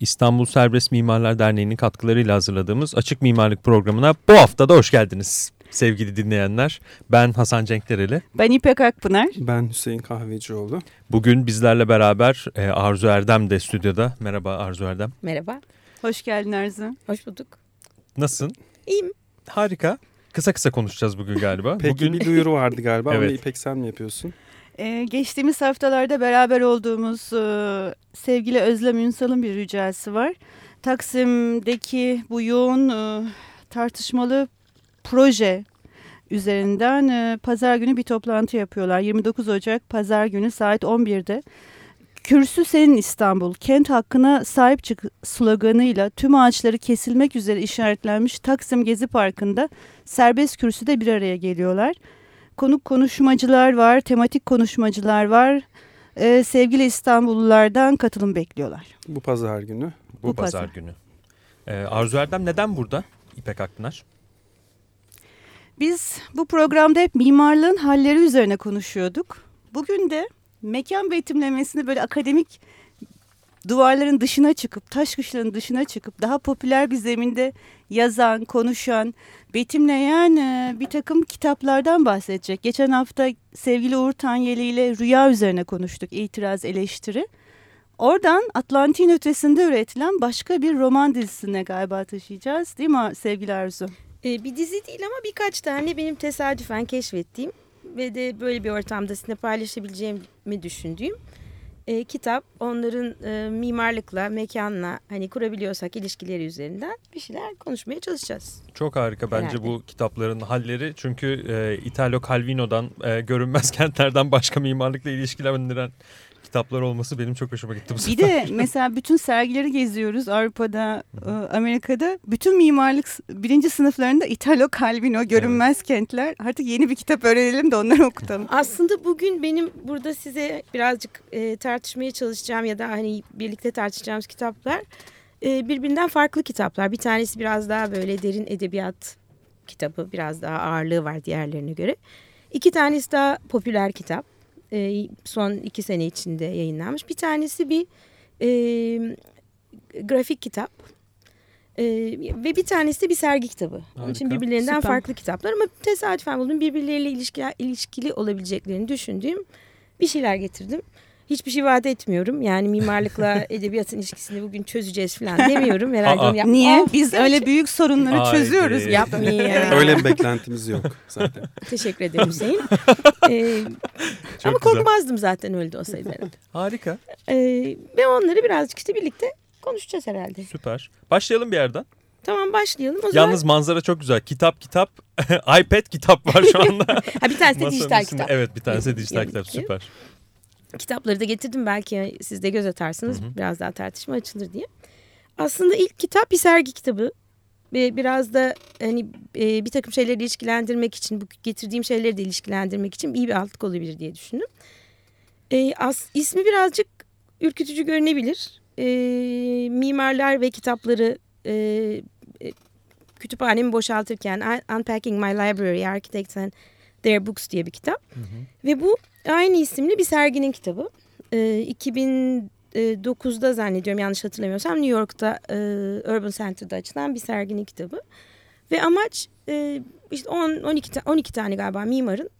İstanbul Serbest Mimarlar Derneği'nin katkılarıyla hazırladığımız Açık Mimarlık programına bu hafta da hoş geldiniz sevgili dinleyenler. Ben Hasan Cenkdereli. Ben İpek Akpınar. Ben Hüseyin Kahvecioğlu. Bugün bizlerle beraber e, Arzu Erdem de stüdyoda. Merhaba Arzu Erdem. Merhaba. Hoş geldin Arzu. Hoş bulduk. Nasılsın? İyiyim. Harika. Kısa kısa konuşacağız bugün galiba. Peki bugün... bir duyuru vardı galiba. evet. Onu İpek sen mi yapıyorsun? Ee, geçtiğimiz haftalarda beraber olduğumuz e, sevgili Özlem Ünsal'ın bir ricası var. Taksim'deki bu yoğun e, tartışmalı proje üzerinden e, pazar günü bir toplantı yapıyorlar. 29 Ocak pazar günü saat 11'de. Kürsü senin İstanbul, kent hakkına sahip çık sloganıyla tüm ağaçları kesilmek üzere işaretlenmiş Taksim Gezi Parkı'nda serbest kürsüde bir araya geliyorlar. Konuk konuşmacılar var, tematik konuşmacılar var. Ee, sevgili İstanbullulardan katılım bekliyorlar. Bu pazar günü. Bu, Bu pazar, pazar. günü. Ee, Arzu Erdem neden burada? İpek Akpınar. Biz bu programda hep mimarlığın halleri üzerine konuşuyorduk. Bugün de mekan betimlemesini böyle akademik duvarların dışına çıkıp, taş kışların dışına çıkıp daha popüler bir zeminde yazan, konuşan, betimleyen bir takım kitaplardan bahsedecek. Geçen hafta sevgili Uğur Tanyeli ile Rüya üzerine konuştuk, itiraz, eleştiri. Oradan Atlantik'in ötesinde üretilen başka bir roman dizisine galiba taşıyacağız değil mi sevgili Arzu? Ee, bir dizi değil ama birkaç tane benim tesadüfen keşfettiğim ve de böyle bir ortamda sizinle paylaşabileceğimi düşündüğüm e, kitap. Onların e, mimarlıkla, mekanla hani kurabiliyorsak ilişkileri üzerinden bir şeyler konuşmaya çalışacağız. Çok harika bence Herhalde. bu kitapların halleri. Çünkü e, Italo Calvino'dan e, görünmez kentlerden başka mimarlıkla ilişkilendiren kitaplar olması benim çok hoşuma gitti bu Bir sefer. de mesela bütün sergileri geziyoruz Avrupa'da, e, Amerika'da. Bütün mimarlık birinci sınıflarında Italo Calvino, Görünmez Kentler. Artık yeni bir kitap öğrenelim de onları okutalım. Aslında bugün benim burada size birazcık e, tartışmaya çalışacağım ya da hani birlikte tartışacağımız kitaplar e, birbirinden farklı kitaplar. Bir tanesi biraz daha böyle derin edebiyat kitabı, biraz daha ağırlığı var diğerlerine göre. İki tanesi daha popüler kitap. E, son iki sene içinde yayınlanmış. Bir tanesi bir e, grafik kitap. E, ve bir tanesi de bir sergi kitabı. Onun için Harika. birbirlerinden Süper. farklı kitaplar ama tesadüfen buldum. Birbirleriyle ilişki, ilişkili olabileceklerini düşündüğüm bir şeyler getirdim. Hiçbir şey vaat etmiyorum. Yani mimarlıkla edebiyatın ilişkisini bugün çözeceğiz falan demiyorum. Herhalde Aa. yap- Niye? Aa, Biz öyle büyük sorunları Haydi. çözüyoruz. Yapmayın. Öyle bir beklentimiz yok zaten. Teşekkür ederim Hüseyin. Ee, Çok ama güzel. korkmazdım zaten öyle de olsaydı herhalde. Harika. Ee, ve onları birazcık işte birlikte konuşacağız herhalde. Süper. Başlayalım bir yerden. Tamam başlayalım. O zaman Yalnız manzara çok güzel. Kitap kitap. iPad kitap var şu anda. ha, bir tanesi de dijital kitap. Evet bir tanesi de dijital kitap. Süper. Kitapları da getirdim belki siz de göz atarsınız. Hı hı. Biraz daha tartışma açılır diye. Aslında ilk kitap bir sergi kitabı. Biraz da hani e, bir takım şeyleri ilişkilendirmek için, bu getirdiğim şeyleri de ilişkilendirmek için iyi bir altlık olabilir diye düşündüm. E, as, ismi birazcık ürkütücü görünebilir. E, mimarlar ve kitapları e, e, kütüphanemi boşaltırken Un- Unpacking My Library, Architects and Their Books diye bir kitap. Ve bu aynı isimli bir serginin kitabı. E, 2009'da zannediyorum yanlış hatırlamıyorsam New York'ta e, Urban Center'da açılan bir serginin kitabı. Ve amaç e, işte 10 12 ta- 12 tane galiba mimarın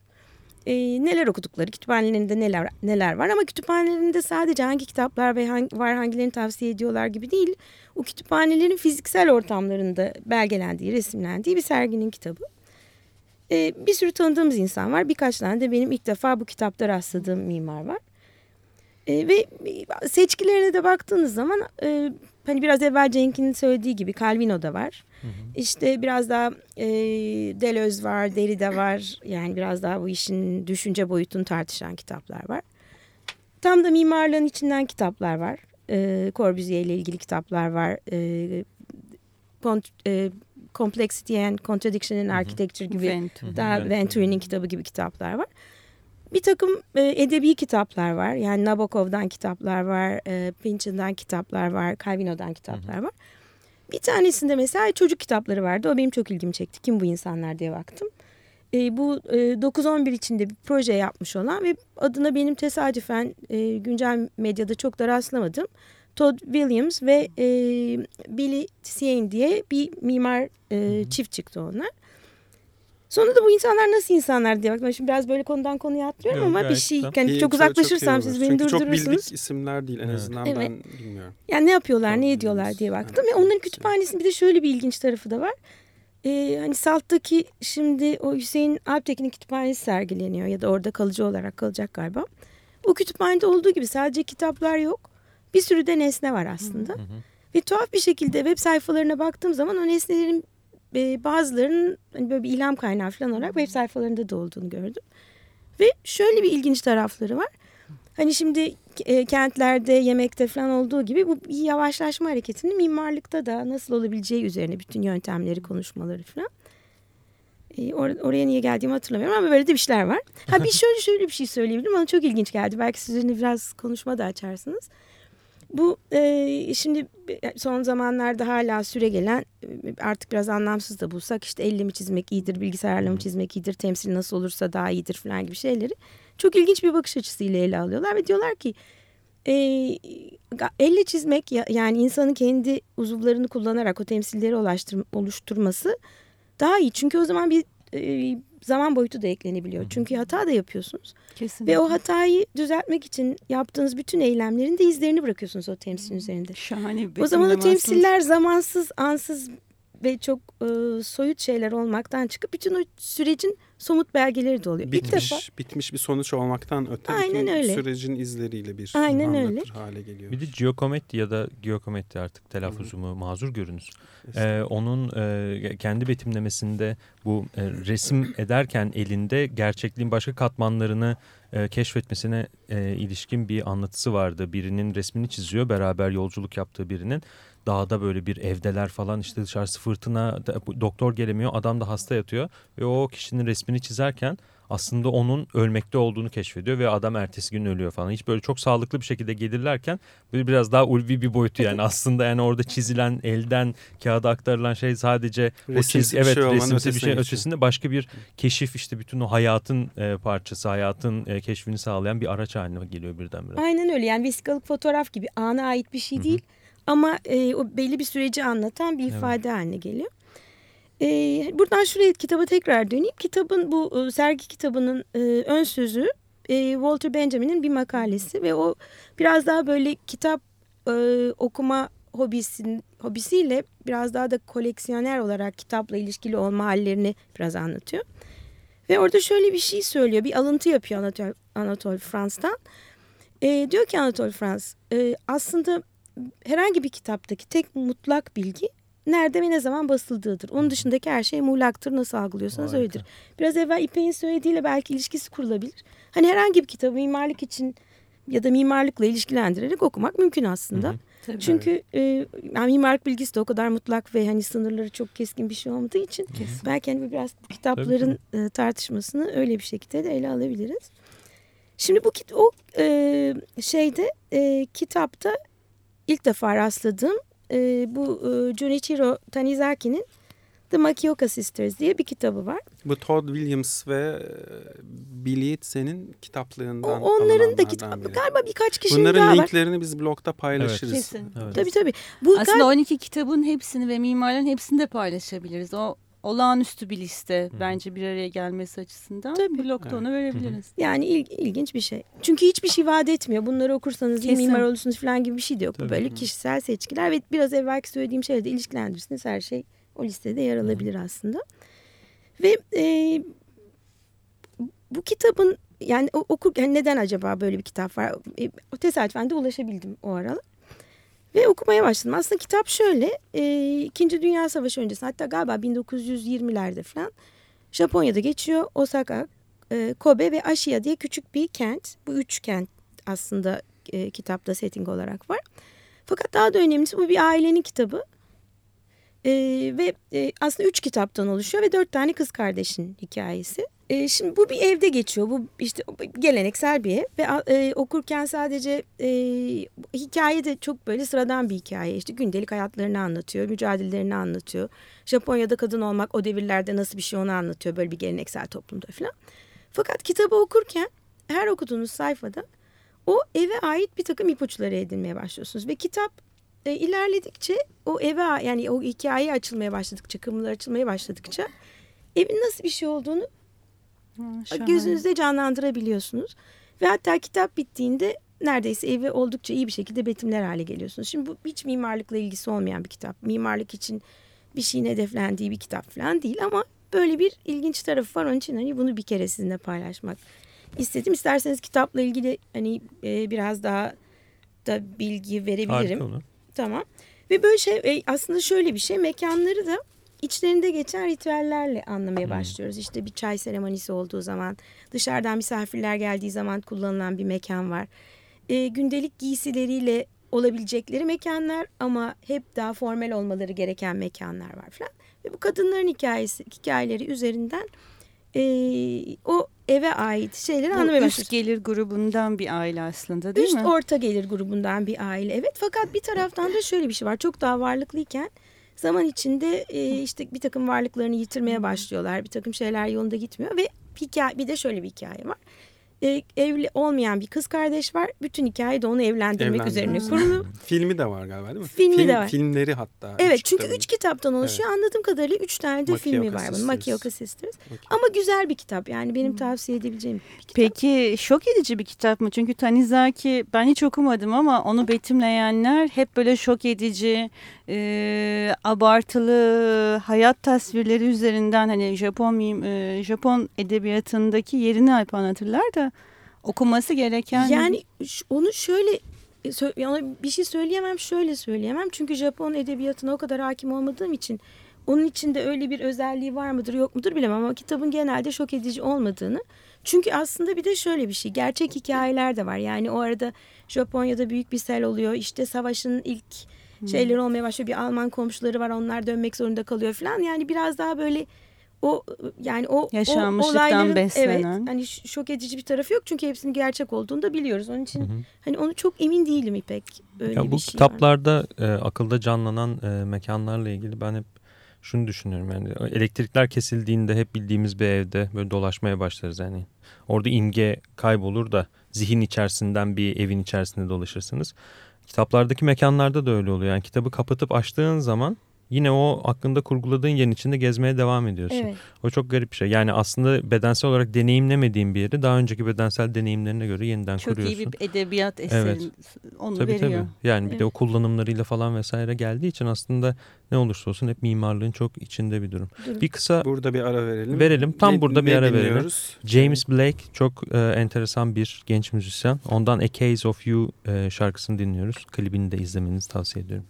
e, neler okudukları, kütüphanelerinde neler neler var ama kütüphanelerinde sadece hangi kitaplar ve hangi, var hangilerini tavsiye ediyorlar gibi değil. O kütüphanelerin fiziksel ortamlarında belgelendiği, resimlendiği bir serginin kitabı. E, bir sürü tanıdığımız insan var. Birkaç tane de benim ilk defa bu kitapta rastladığım mimar var. E, ve seçkilerine de baktığınız zaman e, hani biraz evvel Cenk'in söylediği gibi Calvino da var. İşte biraz daha e, Deleuze var, Derrida var. Yani biraz daha bu işin düşünce boyutunu tartışan kitaplar var. Tam da mimarlığın içinden kitaplar var. E, Corbusier ile ilgili kitaplar var. E, kont, e, Complexity and Contradiction in Architecture gibi Ventura. daha. Venturi'nin kitabı gibi kitaplar var. Bir takım e, edebi kitaplar var. Yani Nabokov'dan kitaplar var, e, Pynchon'dan kitaplar var, Calvino'dan kitaplar var. Bir tanesinde mesela çocuk kitapları vardı. O benim çok ilgimi çekti. Kim bu insanlar diye baktım. E, bu e, 9-11 içinde bir proje yapmış olan ve adına benim tesadüfen e, güncel medyada çok da rastlamadım. Todd Williams ve e, Billy Tsien diye bir mimar e, çift çıktı onlar. Sonra da bu insanlar nasıl insanlar diye bak ben şimdi biraz böyle konudan konuya atlıyorum Yok, ama bir şey güzel. yani çok çok- çok uzaklaşırsam olur. siz beni Çünkü çok durdurursunuz. bildik isimler değil en Evet. azından Evet. ben bilmiyorum. Yani ne yapıyorlar, ne Todd ediyorlar diye baktım. Evet, Ve onların kütüphanesinin bir de şöyle bir ilginç tarafı da var. Ee, hani Salt'taki şimdi o Hüseyin Alptekin'in kütüphanesi sergileniyor ya da orada kalıcı olarak kalacak galiba. O kütüphanede olduğu gibi sadece kitaplar yok. Bir sürü de nesne var aslında. Hı hı. Ve tuhaf bir şekilde web sayfalarına baktığım zaman o nesnelerin e, bazılarının hani böyle bir ilham kaynağı falan olarak web sayfalarında da olduğunu gördüm. Ve şöyle bir ilginç tarafları var. Hani şimdi e, kentlerde, yemekte falan olduğu gibi bu yavaşlaşma hareketinin mimarlıkta da nasıl olabileceği üzerine bütün yöntemleri, konuşmaları falan. E, or- oraya niye geldiğimi hatırlamıyorum ama böyle de bir şeyler var. Ha bir şöyle şöyle bir şey söyleyebilirim. Bana çok ilginç geldi. Belki sizin biraz konuşma da açarsınız. Bu e, şimdi son zamanlarda hala süre gelen artık biraz anlamsız da bulsak işte elle mi çizmek iyidir, bilgisayarla mı çizmek iyidir, temsil nasıl olursa daha iyidir falan gibi şeyleri çok ilginç bir bakış açısıyla ele alıyorlar ve diyorlar ki e, elle çizmek ya- yani insanın kendi uzuvlarını kullanarak o temsilleri oluşturması daha iyi. Çünkü o zaman bir e, zaman boyutu da eklenebiliyor. Çünkü hata da yapıyorsunuz. Kesinlikle. Ve o hatayı düzeltmek için yaptığınız bütün eylemlerin de izlerini bırakıyorsunuz o temsilin üzerinde. Şahane bir O zaman o temsiller zamansız, ansız ve çok e, soyut şeyler olmaktan çıkıp bütün o sürecin somut belgeleri de oluyor. İlk Bitmiş, defa bitmiş bir sonuç olmaktan öte Aynen bütün öyle. sürecin izleriyle bir Aynen öyle. hale geliyor. Bir de Giacometti ya da Giacometti artık telaffuzumu mazur görünüz. Ee, onun e, kendi betimlemesinde bu e, resim ederken elinde gerçekliğin başka katmanlarını e, keşfetmesine e, ilişkin bir anlatısı vardı. Birinin resmini çiziyor beraber yolculuk yaptığı birinin. Dağda böyle bir evdeler falan işte dışarısı fırtına doktor gelemiyor adam da hasta yatıyor ve o kişinin resmini çizerken aslında onun ölmekte olduğunu keşfediyor ve adam ertesi gün ölüyor falan. Hiç böyle çok sağlıklı bir şekilde gelirlerken böyle biraz daha ulvi bir boyutu yani aslında yani orada çizilen elden kağıda aktarılan şey sadece o Resimsi bir evet şey resimsi bir şey geçiyor. ötesinde başka bir keşif işte bütün o hayatın e, parçası hayatın e, keşfini sağlayan bir araç haline geliyor birdenbire. aynen öyle yani vesikalık fotoğraf gibi ana ait bir şey değil. Ama e, o belli bir süreci anlatan bir Evet. ifade haline geliyor. E, buradan şuraya kitaba tekrar döneyim. Kitabın bu e, sergi kitabının e, ön sözü e, Walter Benjamin'in bir makalesi ve o biraz daha böyle kitap e, okuma hobisin, hobisiyle biraz daha da koleksiyoner olarak kitapla ilişkili olma hallerini biraz anlatıyor. Ve orada şöyle bir şey söylüyor. Bir alıntı yapıyor Anatol, Anatol Frans'tan. E, diyor ki Anatol Frans e, aslında herhangi bir kitaptaki tek mutlak bilgi nerede ve ne zaman basıldığıdır. Onun dışındaki her şey muğlaktır. Nasıl algılıyorsanız Harika. öyledir. Biraz evvel İpek'in söylediğiyle belki ilişkisi kurulabilir. Hani herhangi bir kitabı mimarlık için ya da mimarlıkla ilişkilendirerek okumak mümkün aslında. Hı hı. Tabii. Çünkü e, yani mimarlık bilgisi de o kadar mutlak ve hani sınırları çok keskin bir şey olmadığı için belki hani biraz bu kitapların e, tartışmasını öyle bir şekilde de ele alabiliriz. Şimdi bu kit- o e, şeyde e, kitapta ilk defa rastladığım e, bu e, Junichiro Tanizaki'nin The Makioka Sisters diye bir kitabı var. Bu Todd Williams ve e, Billy senin O, kitaplığından onların da biri. galiba birkaç kişinin Bunların daha var. linklerini biz blogda paylaşırız. Kesin. Evet. Tabii tabii. Bu Aslında galiba 12 kitabın hepsini ve mimarların hepsini de paylaşabiliriz. O olağanüstü bir liste bence bir araya gelmesi açısından. Tabii. Blogda onu verebiliriz. Yani il- ilginç bir şey. Çünkü hiçbir şey vaat etmiyor. Bunları okursanız iyi mimar olursunuz falan gibi bir şey de yok. Bu Tabii. böyle kişisel seçkiler ve biraz evvelki söylediğim şeyle de ilişkilendirirsiniz. Her şey o listede yer alabilir aslında. Ve e, bu kitabın yani okur yani neden acaba böyle bir kitap var? E, tesadüfen de ulaşabildim o aralar. Ve okumaya başladım. Aslında kitap şöyle. E, İkinci Dünya Savaşı öncesi hatta galiba 1920'lerde falan Japonya'da geçiyor. Osaka, e, Kobe ve Ashiya diye küçük bir kent. Bu üç kent aslında e, kitapta setting olarak var. Fakat daha da önemlisi bu bir ailenin kitabı. E, ve e, aslında üç kitaptan oluşuyor ve dört tane kız kardeşin hikayesi. E, şimdi bu bir evde geçiyor. Bu işte geleneksel bir ev ve e, okurken sadece e, hikaye de çok böyle sıradan bir hikaye. İşte gündelik hayatlarını anlatıyor, mücadelelerini anlatıyor. Japonya'da kadın olmak o devirlerde nasıl bir şey onu anlatıyor böyle bir geleneksel toplumda falan. Fakat kitabı okurken her okuduğunuz sayfada o eve ait bir takım ipuçları edinmeye başlıyorsunuz. Ve kitap e, ilerledikçe o eve yani o hikaye açılmaya başladıkça, kımılar açılmaya başladıkça evin nasıl bir şey olduğunu Ha, gözünüzde canlandırabiliyorsunuz. Ve hatta kitap bittiğinde neredeyse evi oldukça iyi bir şekilde betimler hale geliyorsunuz. Şimdi bu hiç mimarlıkla ilgisi olmayan bir kitap. Mimarlık için bir şeyin hedeflendiği bir kitap falan değil ama böyle bir ilginç tarafı var. Onun için hani bunu bir kere sizinle paylaşmak istedim. İsterseniz kitapla ilgili hani e, biraz daha da bilgi verebilirim. Harika olur. Tamam. Ve böyle şey e, aslında şöyle bir şey mekanları da içlerinde geçen ritüellerle anlamaya Hmm. başlıyoruz. İşte bir çay seremonisi olduğu zaman, dışarıdan misafirler geldiği zaman kullanılan bir mekan var. E, gündelik giysileriyle olabilecekleri mekanlar ama hep daha formal olmaları gereken mekanlar var falan. Ve bu kadınların hikayesi, hikayeleri üzerinden e, o eve ait şeyleri anlamaya Bu başlıyoruz. üst gelir grubundan bir aile aslında değil Üst mi? orta gelir grubundan bir aile evet fakat bir taraftan da şöyle bir şey var çok daha varlıklıyken zaman içinde e, işte bir takım varlıklarını yitirmeye başlıyorlar bir takım şeyler yolunda gitmiyor ve hikaye bir de şöyle bir hikaye var. E, evli olmayan bir kız kardeş var bütün hikaye de onu evlendirmek üzerine kurulu. Filmi de var galiba değil mi? Filmi Film- de var. Filmleri hatta. Evet üç çünkü kitabın. üç kitaptan oluşuyor anladığım kadarıyla üç tane de Makioka filmi var bunun Sisters. Makioka Sisters. Okey. Ama güzel bir kitap yani benim tavsiye edebileceğim bir kitap. Peki şok edici bir kitap mı? Çünkü Tanizaki ben hiç okumadım ama onu betimleyenler hep böyle şok edici, e, abartılı hayat tasvirleri üzerinden hani Japon e, Japon edebiyatındaki yerini hep anlatırlar da okuması gereken Yani onu şöyle e, yani bir şey söyleyemem şöyle söyleyemem. Çünkü Japon edebiyatına o kadar hakim olmadığım için onun içinde öyle bir özelliği var mıdır yok mudur bilemem ama kitabın genelde şok edici olmadığını. Çünkü aslında bir de şöyle bir şey gerçek hikayeler de var. Yani o arada Japonya'da büyük bir sel oluyor. İşte savaşın ilk şeyleri olmaya başlıyor. Bir Alman komşuları var onlar dönmek zorunda kalıyor falan. Yani biraz daha böyle o yani o, o olayların beslenen. evet hani şok edici bir tarafı yok çünkü hepsinin gerçek olduğunu da biliyoruz. Onun için Hı hı. hani onu çok emin değilim İpek. Öyle Ya bir bu şey kitaplarda e, akılda canlanan e, mekanlarla ilgili ben hep şunu düşünüyorum yani elektrikler kesildiğinde hep bildiğimiz bir evde böyle dolaşmaya başlarız yani. Orada imge kaybolur da zihin içerisinden bir evin içerisinde dolaşırsınız. Kitaplardaki mekanlarda da öyle oluyor. Yani kitabı kapatıp açtığın zaman yine o aklında kurguladığın yerin içinde gezmeye devam ediyorsun. Evet. O çok garip bir şey. Yani aslında bedensel olarak deneyimlemediğin bir yeri daha önceki bedensel deneyimlerine göre yeniden çok kuruyorsun. iyi bir edebiyat eseri Evet. onu Tabii veriyor. tabii. Yani bir de Evet. o kullanımlarıyla falan vesaire geldiği için aslında ne olursa olsun hep mimarlığın çok içinde bir durum. Durum. Bir kısa Burada bir ara verelim. Verelim. Tam Ne- burada bir ne ara verelim. dinliyoruz? James Blake çok e, enteresan bir genç müzisyen. Ondan A Case of You e, şarkısını dinliyoruz. Klibini de izlemenizi tavsiye ediyorum.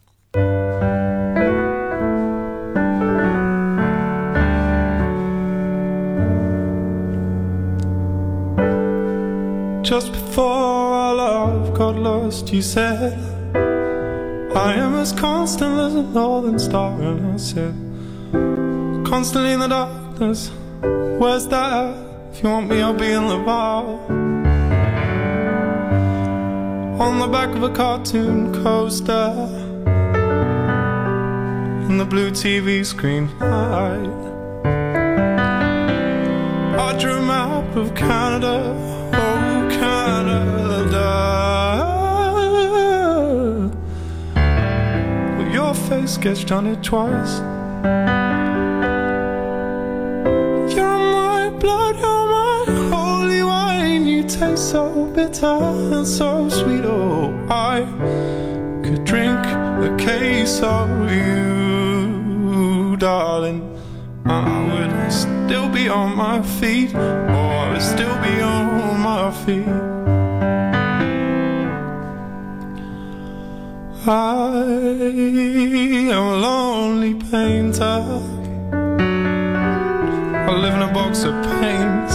Just before our love got lost, you said, I am as constant as a northern star. And I said, Constantly in the darkness, where's that? If you want me, I'll be in the bar. On the back of a cartoon coaster, in the blue TV screen light. I drew a map of Canada, Canada. With your face gets on it twice. You're my blood, you're my holy wine. You taste so bitter and so sweet. Oh, I could drink a case of you, darling. I would still be on my feet. Oh, I would still be on my feet. I am a lonely painter. I live in a box of paint.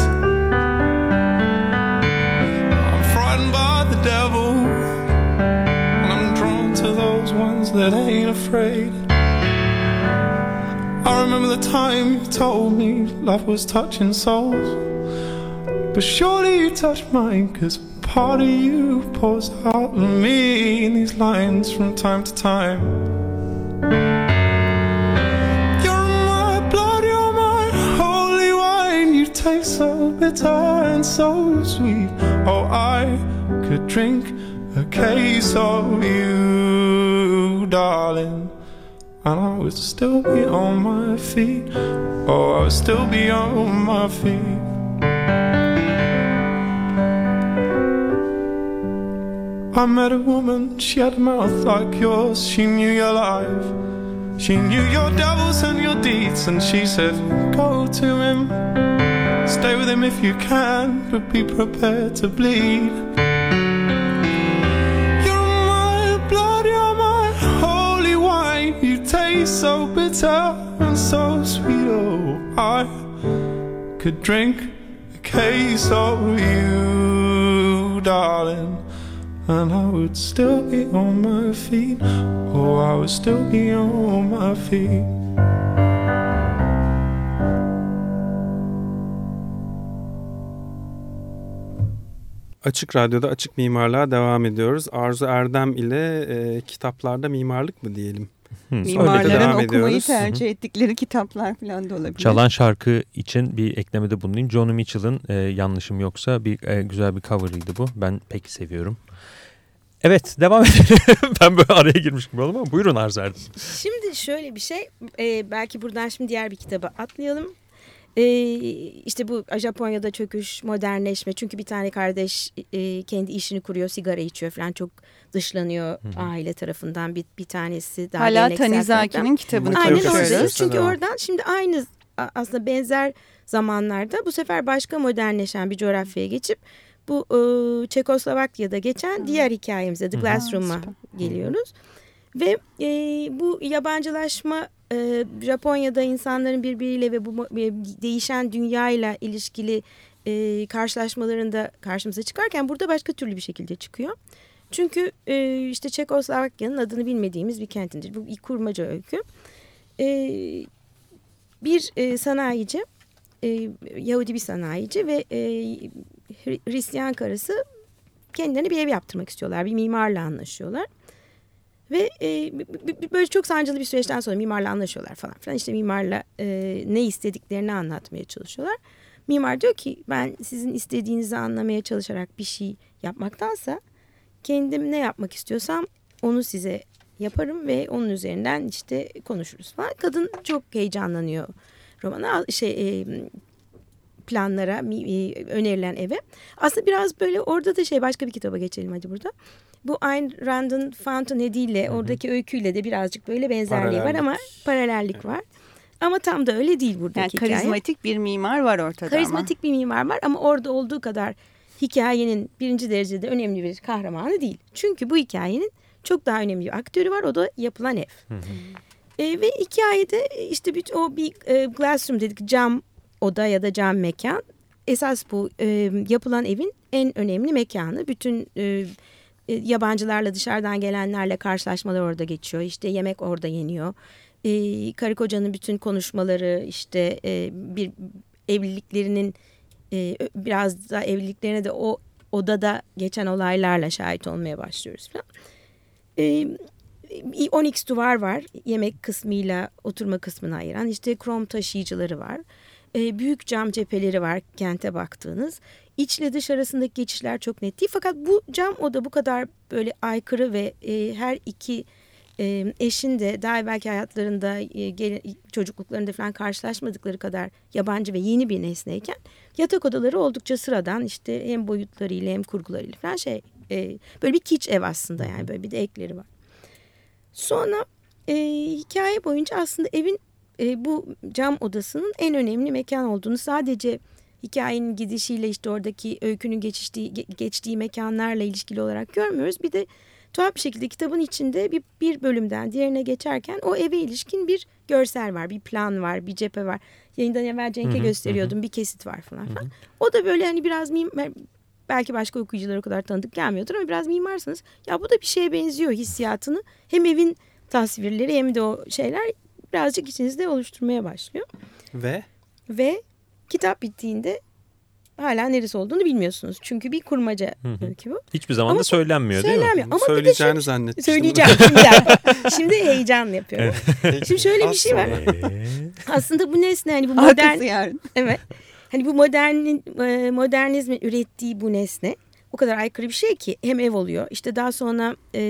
I'm frightened by the devil. And I'm drawn to those ones that ain't afraid. I remember the time you told me love was touching souls. But surely you touched mine, cause part of you pours out of me in these lines from time to time. You're my blood, you're my holy wine. You taste so bitter and so sweet. Oh, I could drink a case of you, darling, and I would still be on my feet. Oh, I would still be on my feet. I met a woman, she had a mouth like yours, she knew your life. She knew your devils and your deeds, and she said, Go to him, stay with him if you can, but be prepared to bleed. So bitter and so sweet. Oh, I could drink a case of you, darling. And I would still be on my feet. Oh, I would still be on my feet. Açık Radyo'da Açık Mimarlığa devam ediyoruz. Arzu Erdem ile e, kitaplarda mimarlık mı diyelim? Hı. Mimarların okumayı ediyoruz. tercih ettikleri kitaplar falan da olabilir. Çalan şarkı için bir eklemede bulunayım. Johnny Mitchell'ın e, yanlışım yoksa bir e, güzel bir cover'ıydı bu. Ben pek seviyorum. Evet devam edelim. ben böyle araya girmiş gibi oldum ama buyurun Arzu Erdem. Şimdi şöyle bir şey, e, belki buradan şimdi diğer bir kitaba atlayalım. E, işte bu Japonya'da çöküş, modernleşme. Çünkü bir tane kardeş e, kendi işini kuruyor, sigara içiyor falan çok dışlanıyor aile tarafından. Bir, bir tanesi daha Hala Tanizaki'nin kitabını Aynen oradayız. Çünkü oradan şimdi aynı aslında benzer zamanlarda bu sefer başka modernleşen bir coğrafyaya geçip bu e, Çekoslovakya'da geçen diğer hikayemize The Glassroom'a geliyoruz. Ve e, bu yabancılaşma e, Japonya'da insanların birbiriyle ve bu e, değişen dünyayla ilişkili e, karşılaşmalarında karşımıza çıkarken burada başka türlü bir şekilde çıkıyor. Çünkü e, işte Çekoslovakya'nın adını bilmediğimiz bir kentindir. Bu bir kurmaca öykü. E, bir e, sanayici, e, Yahudi bir sanayici ve e, Hri- Hristiyan karısı kendilerine bir ev yaptırmak istiyorlar. Bir mimarla anlaşıyorlar. Ve e, böyle çok sancılı bir süreçten sonra mimarla anlaşıyorlar falan filan. İşte mimarla e, ne istediklerini anlatmaya çalışıyorlar. Mimar diyor ki ben sizin istediğinizi anlamaya çalışarak bir şey yapmaktansa kendim ne yapmak istiyorsam onu size yaparım ve onun üzerinden işte konuşuruz falan. Kadın çok heyecanlanıyor romana şey e, planlara e, önerilen eve. Aslında biraz böyle orada da şey başka bir kitaba geçelim hadi burada. Bu Ayn Rand'ın Fountainhead ile oradaki öyküyle de birazcık böyle benzerliği var ama paralellik var. Ama tam da öyle değil Yani buradaki hikaye. karizmatik bir mimar var ortada Karizmatik bir mimar var ama orada olduğu kadar hikayenin birinci derecede önemli bir kahramanı değil. Çünkü bu hikayenin çok daha önemli bir aktörü var o da yapılan ev. E, ve hikayede işte bir, o bir e, classroom dedik cam oda ya da cam mekan. Esas bu e, yapılan evin en önemli mekanı. Bütün e, e, yabancılarla dışarıdan gelenlerle karşılaşmalar orada geçiyor. İşte yemek orada yeniyor. E, karı kocanın bütün konuşmaları işte e, bir evliliklerinin e, biraz da evliliklerine de o odada geçen olaylarla şahit olmaya başlıyoruz falan. E, 12 duvar var yemek kısmıyla oturma kısmını ayıran işte krom taşıyıcıları var. E, büyük cam cepheleri var kente baktığınız. İçle dış arasındaki geçişler çok net değil fakat bu cam oda bu kadar böyle aykırı ve e, her iki e, eşin de daha belki hayatlarında e, çocukluklarında falan karşılaşmadıkları kadar yabancı ve yeni bir nesneyken yatak odaları oldukça sıradan işte hem boyutlarıyla hem kurgularıyla falan şey e, böyle bir kiç ev aslında yani böyle bir de ekleri var. Sonra e, hikaye boyunca aslında evin e, bu cam odasının en önemli mekan olduğunu sadece hikayenin gidişiyle işte oradaki öykünün geçiştiği, ge- geçtiği mekanlarla ilişkili olarak görmüyoruz. Bir de tuhaf bir şekilde kitabın içinde bir, bir bölümden diğerine geçerken o eve ilişkin bir görsel var, bir plan var, bir cephe var. Yayından evvel Cenk'e gösteriyordum bir kesit var falan falan. O da böyle hani biraz mimar, belki başka okuyuculara o kadar tanıdık gelmiyordur ama biraz mimarsınız. Ya bu da bir şeye benziyor hissiyatını. Hem evin tasvirleri hem de o şeyler birazcık içinizde oluşturmaya başlıyor. Ve Ve kitap bittiğinde hala neresi olduğunu bilmiyorsunuz. Çünkü bir kurmaca öykü bu. Hiçbir zaman Ama da söylenmiyor değil mi? Söylemiyor. Ama söyleyeceğini zannetmiştim. söyleyeceğim şimdi. şimdi heyecan yapıyorum. Şimdi şöyle bir şey var. Aslında bu nesne hani bu modern Arkası yarın. Evet. Hani bu modernin, e, modernizmin ürettiği bu nesne o kadar aykırı bir şey ki hem ev oluyor. İşte daha sonra e,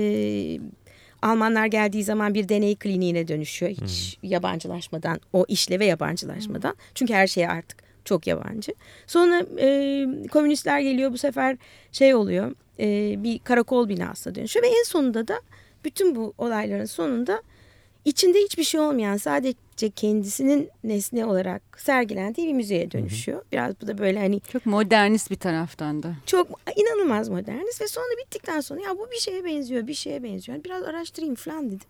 Almanlar geldiği zaman bir deney kliniğine dönüşüyor. Hiç hmm. yabancılaşmadan, o işleve yabancılaşmadan. Hmm. Çünkü her şey artık çok yabancı. Sonra e, komünistler geliyor bu sefer şey oluyor e, bir karakol binasına dönüşüyor. Ve en sonunda da bütün bu olayların sonunda içinde hiçbir şey olmayan sadece kendisinin nesne olarak sergilendiği bir müzeye dönüşüyor. Biraz bu da böyle hani... Çok modernist bir taraftan da. Çok inanılmaz modernist ve sonra bittikten sonra ya bu bir şeye benziyor, bir şeye benziyor. Yani biraz araştırayım falan dedim.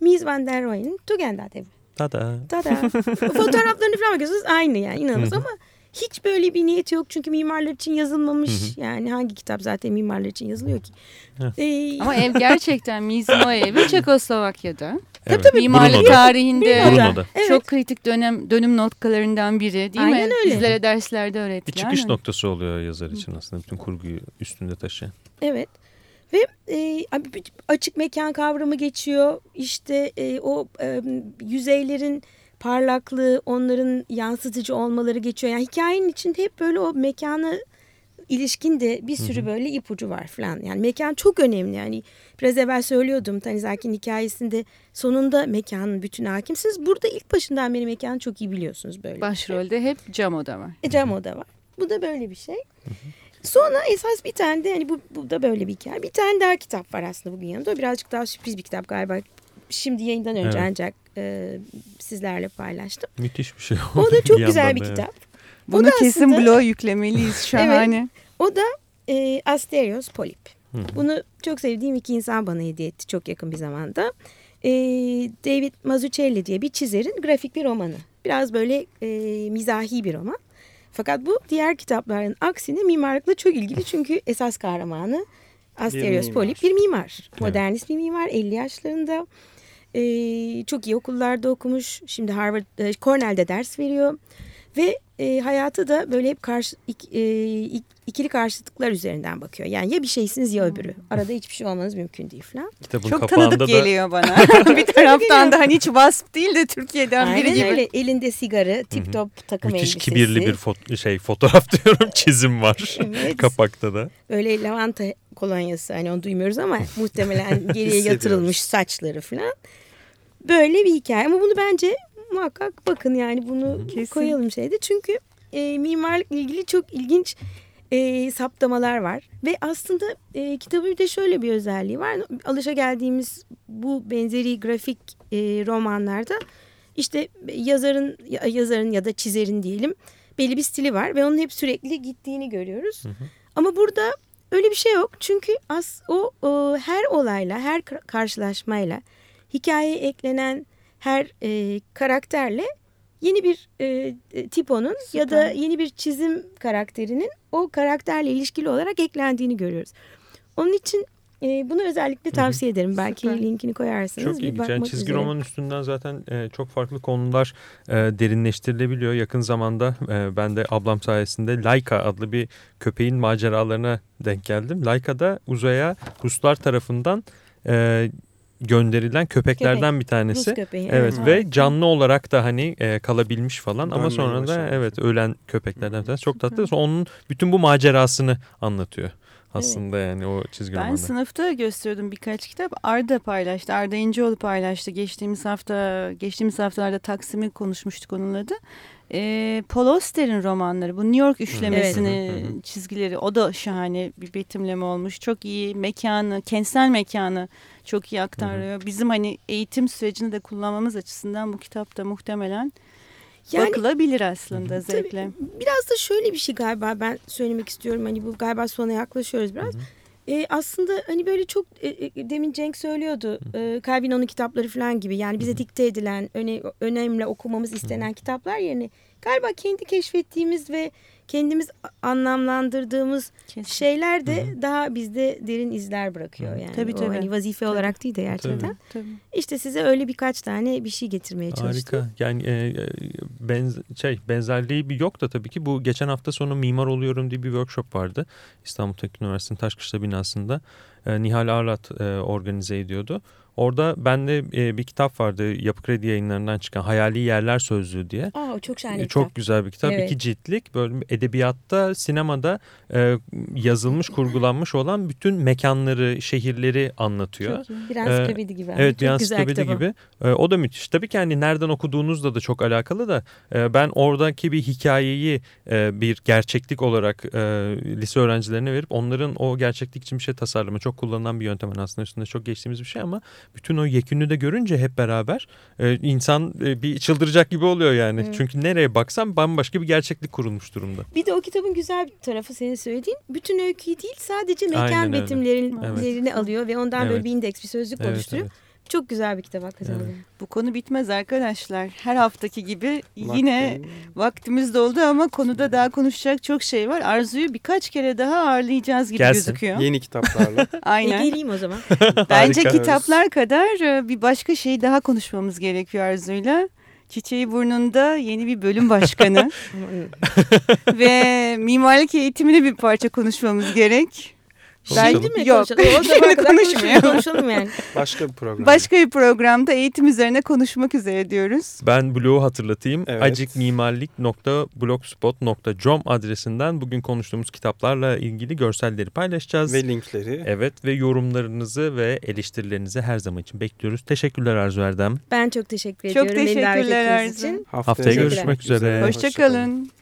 Mies van der Rohe'nin Tugendhat evi. Tada. Tada. Fotoğraflarını falan bakıyorsunuz aynı yani inanılmaz ama hiç böyle bir niyet yok çünkü mimarlar için yazılmamış. Yani hangi kitap zaten mimarlar için yazılıyor ki? Ee, Ama ev gerçekten Mizmo evi Çekoslovakya'da. Evet. Tabii, Mimarlık Bruno'da. tarihinde Bruno'da. Evet. çok kritik dönem dönüm noktalarından biri değil Aynen mi? öyle. Bizlere derslerde öğrettiler. Bir çıkış mi? noktası oluyor yazar için aslında bütün kurguyu üstünde taşıyan. Evet. Ve e, açık mekan kavramı geçiyor. İşte e, o e, yüzeylerin parlaklığı, onların yansıtıcı olmaları geçiyor. Yani hikayenin içinde hep böyle o mekanı ilişkin de bir sürü böyle ipucu var falan. Yani mekan çok önemli. Yani biraz evvel söylüyordum Tanizaki'nin hikayesinde sonunda mekanın bütün hakimsiniz. Burada ilk başından beri mekanı çok iyi biliyorsunuz böyle. Başrolde hep cam oda var. E, cam oda var. Bu da böyle bir şey. Sonra esas bir tane de hani bu, bu da böyle bir hikaye. Bir tane daha kitap var aslında bugün yanında. O birazcık daha sürpriz bir kitap galiba. Şimdi yayından önce Evet. ancak e, sizlerle paylaştım. Müthiş bir şey. O da çok Bir güzel yandan bir kitap. Bunu da kesin aslında- bloğa yüklemeliyiz. Şahane. O da e, Asterios Polip. Hı. Bunu çok sevdiğim iki insan bana hediye etti çok yakın bir zamanda. E, David Mazzucchelli diye bir çizerin grafik bir romanı. Biraz böyle e, mizahi bir roman. Fakat bu diğer kitapların aksine mimarlıkla çok ilgili çünkü esas kahramanı Asterios. Polip bir mimar. Modernist bir mimar 50 yaşlarında. E, çok iyi okullarda okumuş. Şimdi Harvard, e, Cornell'de ders veriyor. Ve e, hayatı da böyle hep karşı ik- e, ik- ikili karşıtlıklar üzerinden bakıyor. Yani ya bir şeysiniz ya öbürü. Arada hiçbir şey olmanız mümkün değil falan. Kitabın Çok tanıdık da geliyor bana. bir taraftan da hani hiç vasp değil de Türkiye'den biri Aynen gibi. öyle. Elinde sigara, tip top takım müthiş elbisesi. kibirli bir fo- şey fotoğraf diyorum çizim var Evet. kapakta da. Böyle lavanta kolonyası hani onu duymuyoruz ama muhtemelen geriye yatırılmış saçları falan. Böyle bir hikaye ama bunu bence muhakkak bakın yani bunu Kesin. koyalım şeyde. Çünkü e, mimarlıkla ilgili çok ilginç e, saptamalar var. Ve aslında e, kitabın bir de şöyle bir özelliği var. Alışa geldiğimiz bu benzeri grafik e, romanlarda işte yazarın ya- yazarın ya da çizerin diyelim belli bir stili var ve onun hep sürekli gittiğini görüyoruz. Ama burada öyle bir şey yok. Çünkü as o, o her olayla, her kar- karşılaşmayla hikayeye eklenen her e, karakterle yeni bir e, e, tiponun ya da yeni bir çizim karakterinin o karakterle ilişkili olarak eklendiğini görüyoruz. Onun için e, bunu özellikle tavsiye ederim. Belki Süper. linkini koyarsınız. Çok bir ilginç. Yani çizgi üzere. roman üstünden zaten e, çok farklı konular e, derinleştirilebiliyor. Yakın zamanda e, ben de ablam sayesinde Laika adlı bir köpeğin maceralarına denk geldim. Laika'da uzaya Ruslar tarafından e, gönderilen köpeklerden bir tanesi. Rus köpeği. Evet Evet. ve canlı olarak da hani e, kalabilmiş falan ama Dönmeye sonra da başlamış. evet ölen köpeklerden bir tanesi. Çok tatlı. Sonra onun bütün bu macerasını anlatıyor aslında yani o çizgi Ben romanda. sınıfta gösteriyordum birkaç kitap. Arda paylaştı. Arda İnceoğlu paylaştı. Geçtiğimiz hafta geçtiğimiz haftalarda Taksim'i konuşmuştuk onunla da. Ee, Paul Auster'in romanları bu New York üçlemesini Evet. Hı hı. çizgileri o da şahane bir betimleme olmuş. Çok iyi mekanı, kentsel mekanı çok iyi aktarıyor. Bizim hani eğitim sürecini de kullanmamız açısından bu kitap da muhtemelen Yani bakılabilir aslında Hı hı. zevkle. Biraz da şöyle bir şey galiba ben söylemek istiyorum. Hani bu galiba sona yaklaşıyoruz biraz. E, aslında hani böyle çok e, e, demin Cenk söylüyordu. E, Calvino'nun kitapları falan gibi. Yani bize dikte edilen, öne, önemli okumamız istenen kitaplar yerine galiba kendi keşfettiğimiz ve kendimiz anlamlandırdığımız Kesin. şeyler de daha bizde derin izler bırakıyor. Yani Tabii, o tabii. hani vazife olarak değil de gerçekten. Tabii. İşte size öyle birkaç tane bir şey getirmeye çalıştım. Harika. Yani e, e, benz şey benzerliği bir yok da tabii ki bu geçen hafta sonu mimar oluyorum diye bir workshop vardı. İstanbul Teknik Üniversitesi'nin Taşkışla binasında. E, Nihal Arlat e, organize ediyordu. Orada bende e, bir kitap vardı Yapı Kredi yayınlarından çıkan Hayali Yerler Sözlüğü diye. Aa, çok şahane E, bir Çok kitap. güzel bir kitap. Evet. İki ciltlik böyle edebiyatta, sinemada e, yazılmış, kurgulanmış olan bütün mekanları, şehirleri anlatıyor. Bir Ee, ansiklopedi gibi. ama. Evet Çok bir ansiklopedi gibi. E, o da müthiş. Tabii ki hani nereden okuduğunuzla da çok alakalı da e, ben oradaki bir hikayeyi e, bir gerçeklik olarak e, lise öğrencilerine verip onların o gerçeklik için bir şey tasarlama çok kullanılan bir yöntem Yani aslında üstünde çok geçtiğimiz bir şey ama bütün o yekünü de görünce hep beraber e, insan e, bir çıldıracak gibi oluyor yani. Evet. Çünkü nereye baksam bambaşka bir gerçeklik kurulmuş durumda. Bir de o kitabın güzel bir tarafı senin söylediğin. Bütün öyküyü değil sadece mekan betimlerini alıyor ve ondan böyle Evet. bir indeks bir sözlük Evet, oluşturuyor. evet. Çok güzel bir kitap hakikaten. Evet. Bu konu bitmez arkadaşlar. Her haftaki gibi yine Vakti- vaktimiz doldu ama konuda daha konuşacak çok şey var. Arzu'yu birkaç kere daha ağırlayacağız gibi Gelsin. gözüküyor. Yeni kitaplarla. E, Aynen. geleyim o zaman. Bence Harika. kitaplar kadar e, bir başka şey daha konuşmamız gerekiyor Arzu'yla. Çiçeği burnunda yeni bir bölüm başkanı ve mimarlık eğitimini bir parça konuşmamız gerek. Şimdi mi Yok. Şimdi konuşmayalım. konuşalım, yani. Başka bir program. Başka bir programda eğitim üzerine konuşmak üzere diyoruz. Ben blogu hatırlatayım. Evet. acikmimarlik.blogspot.com adresinden bugün konuştuğumuz kitaplarla ilgili görselleri paylaşacağız. Ve linkleri. Evet ve yorumlarınızı ve eleştirilerinizi her zaman için bekliyoruz. Teşekkürler Arzu Erdem. Ben çok teşekkür Çok ediyorum. davet teşekkürler Arzu. için. Haftaya görüşmek üzere. Hoşçakalın.